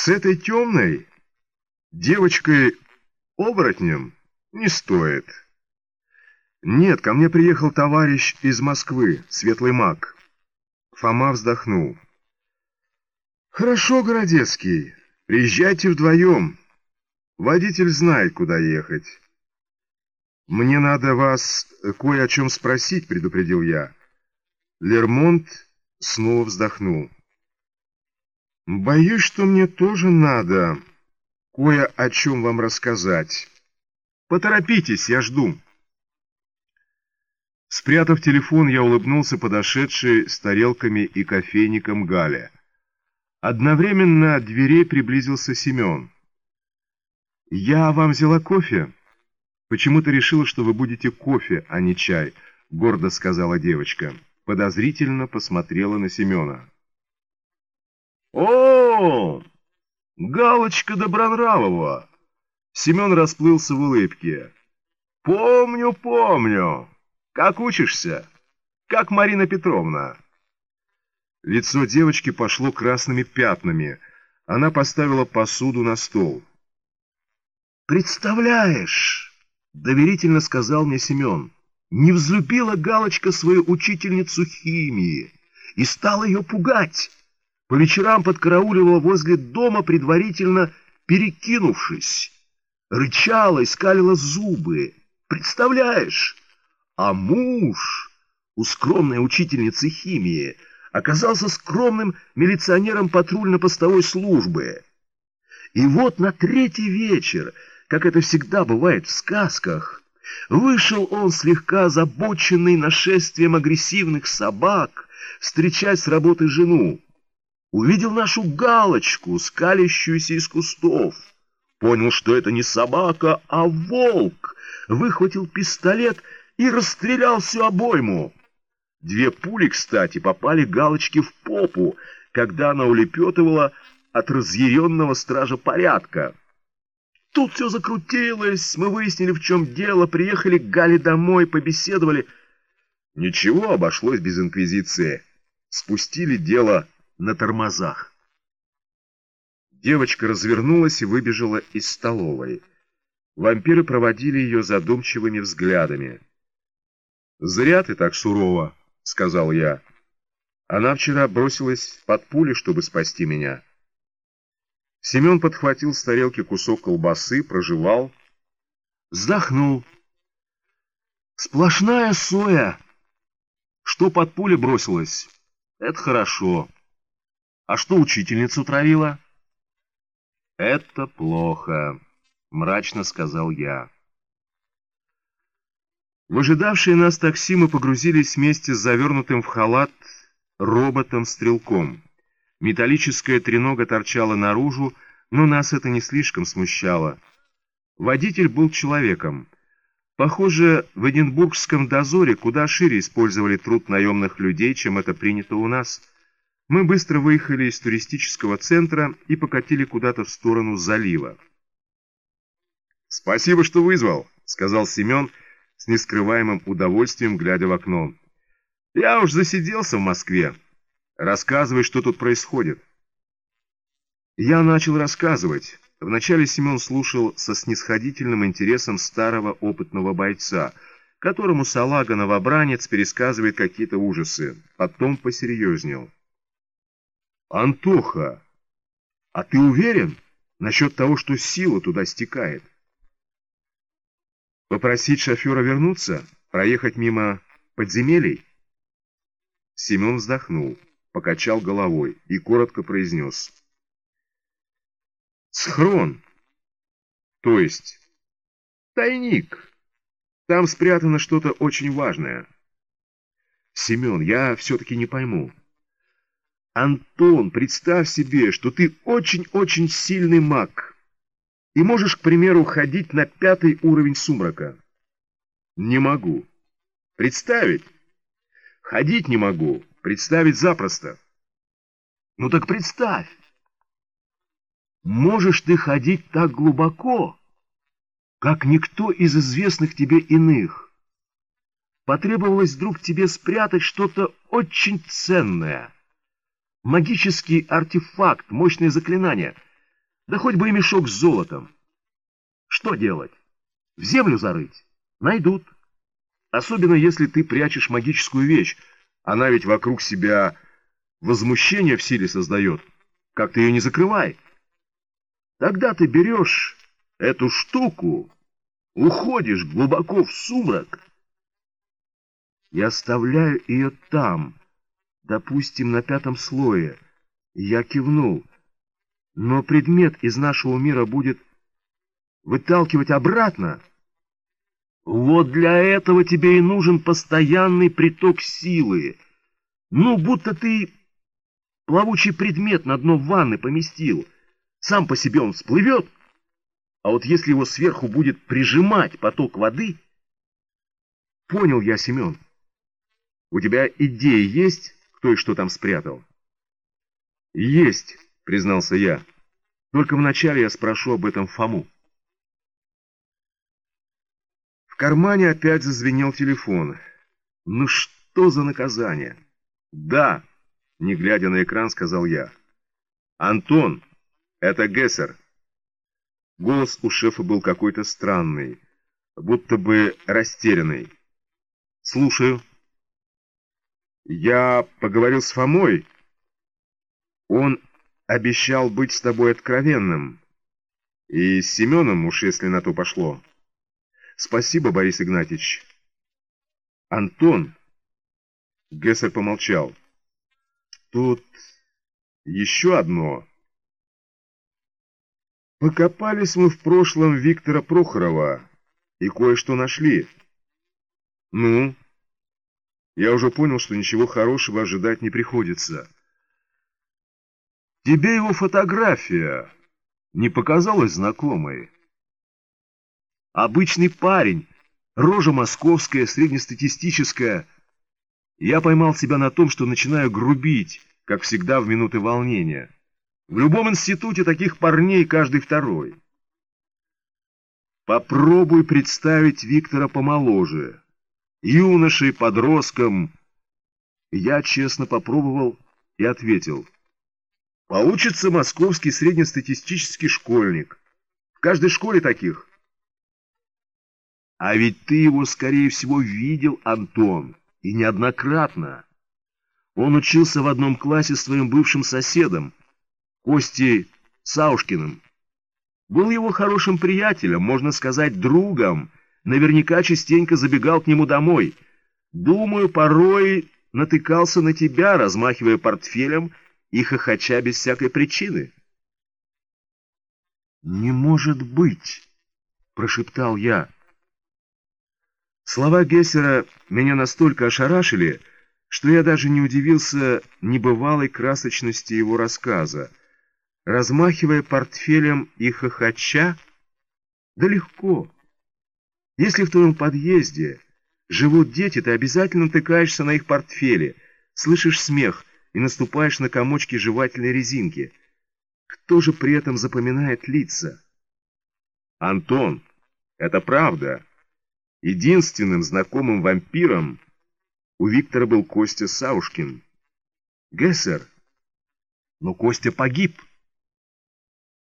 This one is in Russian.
С этой темной девочкой-оборотнем не стоит. Нет, ко мне приехал товарищ из Москвы, светлый маг. Фома вздохнул. Хорошо, Городецкий, приезжайте вдвоем. Водитель знает, куда ехать. Мне надо вас кое о чем спросить, предупредил я. Лермонт снова вздохнул. Боюсь, что мне тоже надо кое о чем вам рассказать. Поторопитесь, я жду. Спрятав телефон, я улыбнулся подошедшей с тарелками и кофейником Гале. Одновременно от дверей приблизился Семен. «Я вам взяла кофе?» «Почему-то решила, что вы будете кофе, а не чай», — гордо сказала девочка. Подозрительно посмотрела на Семена. «О, Галочка Добронравова!» Семен расплылся в улыбке. «Помню, помню. Как учишься? Как Марина Петровна?» Лицо девочки пошло красными пятнами. Она поставила посуду на стол. «Представляешь!» — доверительно сказал мне Семен. «Не взлюбила Галочка свою учительницу химии и стала ее пугать. По вечерам подкарауливала возле дома, предварительно перекинувшись. Рычала и скалила зубы. Представляешь? А муж у скромной учительницы химии оказался скромным милиционером патрульно-постовой службы. И вот на третий вечер, как это всегда бывает в сказках, вышел он слегка озабоченный нашествием агрессивных собак встречать с работы жену увидел нашу галочку, скалящуюся из кустов. Понял, что это не собака, а волк. Выхватил пистолет и расстрелял всю обойму. Две пули, кстати, попали галочке в попу, когда она улепетывала от разъяренного стража порядка. Тут все закрутилось, мы выяснили, в чем дело, приехали к Гале домой, побеседовали. Ничего, обошлось без инквизиции. Спустили дело на тормозах. Девочка развернулась и выбежала из столовой. Вампиры проводили ее задумчивыми взглядами. «Зря ты так сурово», — сказал я. «Она вчера бросилась под пули, чтобы спасти меня». Семен подхватил с тарелки кусок колбасы, прожевал, вздохнул. «Сплошная соя! Что под пули бросилась? Это хорошо». А что учительницу травила? Это плохо, мрачно сказал я. В ожидавшее нас такси мы погрузились вместе с завернутым в халат роботом-стрелком. Металлическая тренога торчала наружу, но нас это не слишком смущало. Водитель был человеком. Похоже, в Эдинбургском дозоре куда шире использовали труд наемных людей, чем это принято у нас – мы быстро выехали из туристического центра и покатили куда-то в сторону залива. «Спасибо, что вызвал», — сказал Семен с нескрываемым удовольствием, глядя в окно. «Я уж засиделся в Москве. Рассказывай, что тут происходит». Я начал рассказывать. Вначале Семен слушал со снисходительным интересом старого опытного бойца, которому салага-новобранец пересказывает какие-то ужасы. Потом посерьезнел. Антоха, а ты уверен насчет того, что сила туда стекает? Попросить шофера вернуться, проехать мимо подземелий? Семен вздохнул, покачал головой и коротко произнес. Схрон, то есть тайник. Там спрятано что-то очень важное. Семен, я все-таки не пойму. Антон, представь себе, что ты очень-очень сильный маг и можешь, к примеру, ходить на пятый уровень сумрака. Не могу. Представить? Ходить не могу. Представить запросто. Ну так представь. Можешь ты ходить так глубоко, как никто из известных тебе иных. Потребовалось вдруг тебе спрятать что-то очень ценное — Магический артефакт, мощное заклинание. Да хоть бы и мешок с золотом. Что делать? В землю зарыть? Найдут. Особенно если ты прячешь магическую вещь. Она ведь вокруг себя возмущение в силе создает. Как ты ее не закрывай. Тогда ты берешь эту штуку, уходишь глубоко в сумрак и оставляю ее там, допустим, на пятом слое. Я кивнул. Но предмет из нашего мира будет выталкивать обратно. Вот для этого тебе и нужен постоянный приток силы. Ну, будто ты плавучий предмет на дно ванны поместил. Сам по себе он всплывет, а вот если его сверху будет прижимать поток воды... Понял я, Семен. У тебя идеи есть, кто и что там спрятал? Есть, признался я. Только вначале я спрошу об этом Фому. В кармане опять зазвенел телефон. Ну что за наказание? Да, не глядя на экран, сказал я. Антон, это Гессер. Голос у шефа был какой-то странный, будто бы растерянный. Слушаю. Я поговорил с Фомой. Он обещал быть с тобой откровенным. И с Семеном уж, если на то пошло. Спасибо, Борис Игнатьевич. Антон. Гессер помолчал. Тут еще одно. Покопались мы в прошлом Виктора Прохорова и кое-что нашли. Ну, я уже понял, что ничего хорошего ожидать не приходится. Тебе его фотография не показалась знакомой? Обычный парень, рожа московская, среднестатистическая. Я поймал себя на том, что начинаю грубить, как всегда в минуты волнения. В любом институте таких парней каждый второй. Попробуй представить Виктора помоложе, юношей, подростком. Я честно попробовал и ответил. Получится московский среднестатистический школьник. В каждой школе таких. А ведь ты его, скорее всего, видел, Антон, и неоднократно. Он учился в одном классе с твоим бывшим соседом, Костей Саушкиным. Был его хорошим приятелем, можно сказать, другом. Наверняка частенько забегал к нему домой. Думаю, порой натыкался на тебя, размахивая портфелем и хохоча без всякой причины. «Не может быть!» — прошептал я. Слова Гессера меня настолько ошарашили, что я даже не удивился небывалой красочности его рассказа. Размахивая портфелем и хохоча? Да легко. Если в твоем подъезде живут дети, ты обязательно тыкаешься на их портфели, слышишь смех и наступаешь на комочки жевательной резинки. Кто же при этом запоминает лица? Антон, это правда. Единственным знакомым вампиром у Виктора был Костя Саушкин. Гессер. Но Костя погиб.